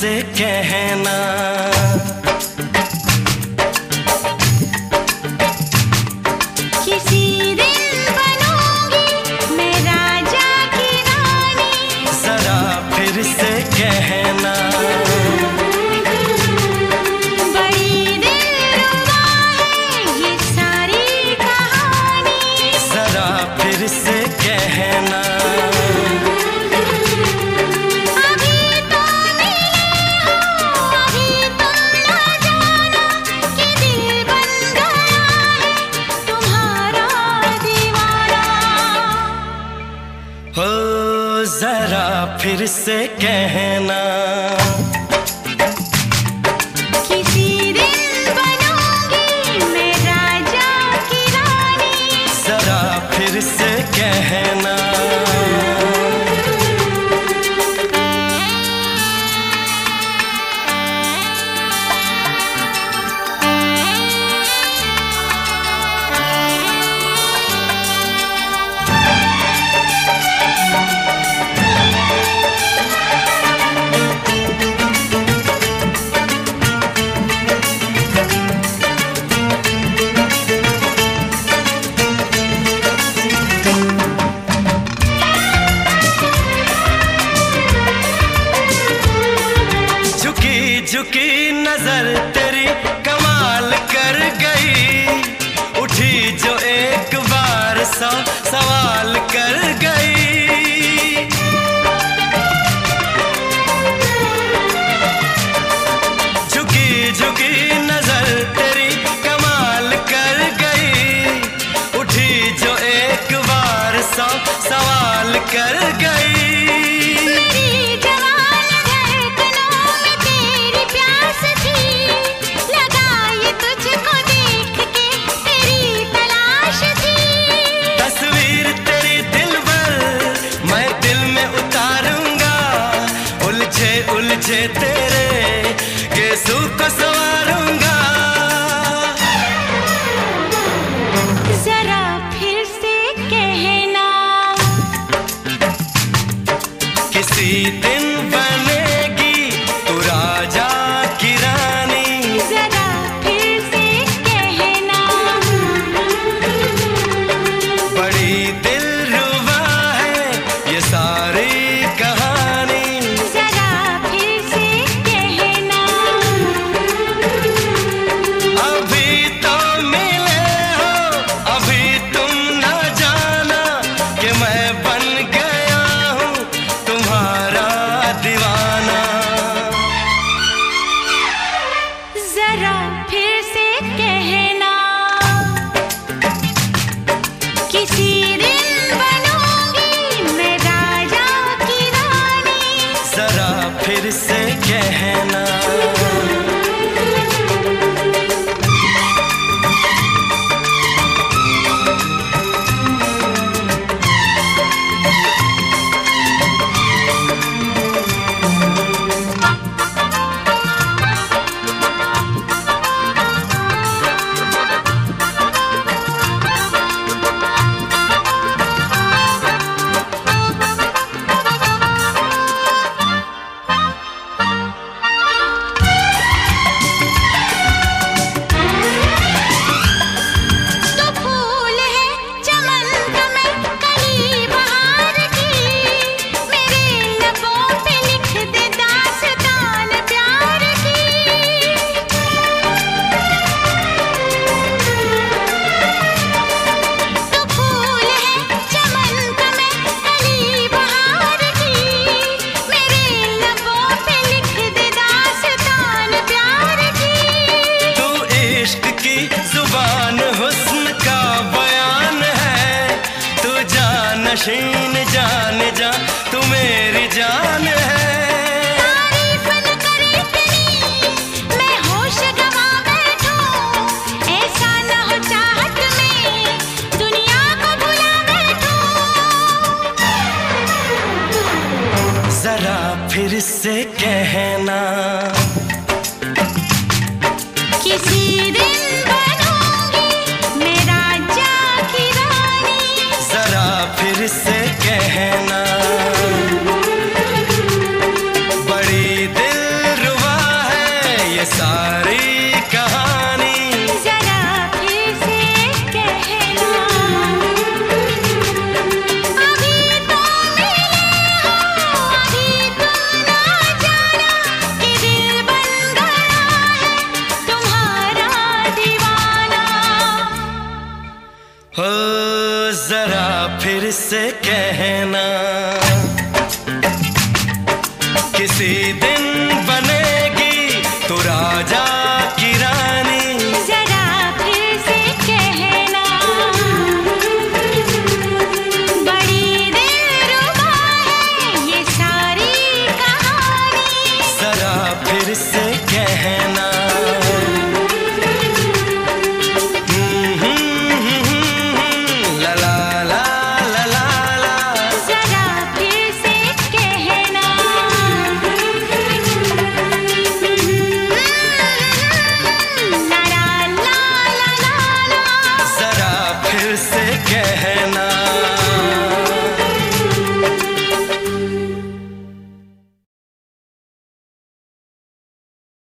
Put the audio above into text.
से कहना। फिर से कहना। झुकी नज़र तेरी कमाल कर गई। उठी जो एक बार सा सवाल कर गई। झुकी झुकी नज़र तेरी कमाल कर गई। उठी जो एक बार सा सवाल कर गई। जीते जरा फिर से कहना। किसी दिन बनूँगी मेरा जरा फिर से कहना। हो जरा फिर से कहना। किसी दिन